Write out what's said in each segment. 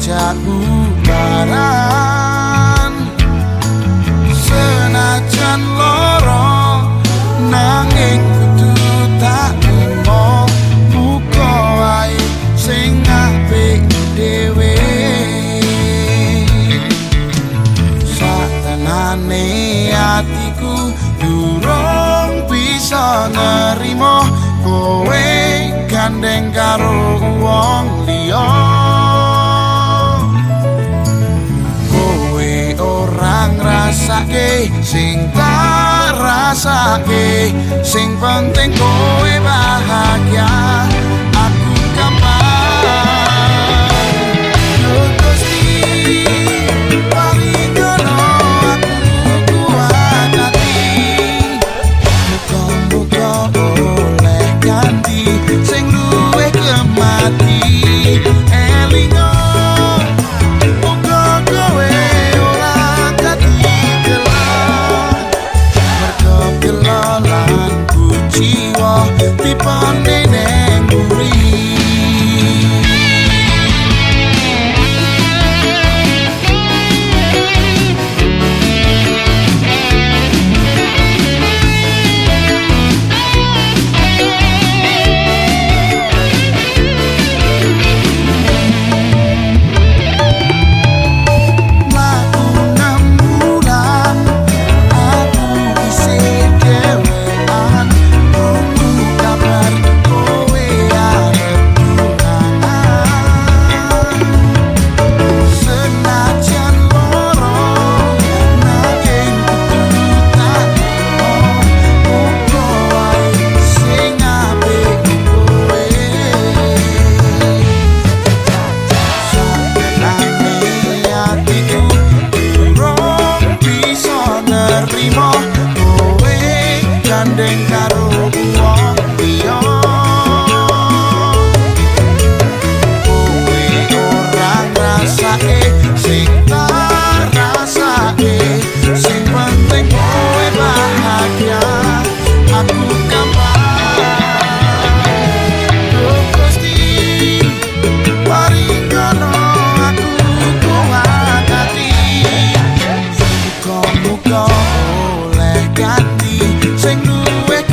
wajahku baran. Senajan loro nanging kudu tak limo Muka wai sing apik dewe Satenane hatiku durung bisa nerimo Kowe gandeng karo wong ke sing tak rasake sing penting kowe People. on Ain't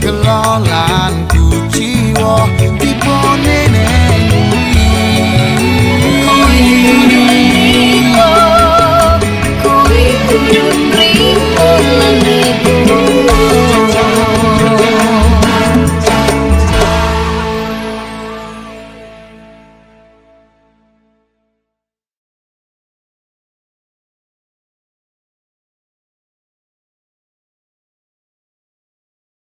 kelolan ku jiwa.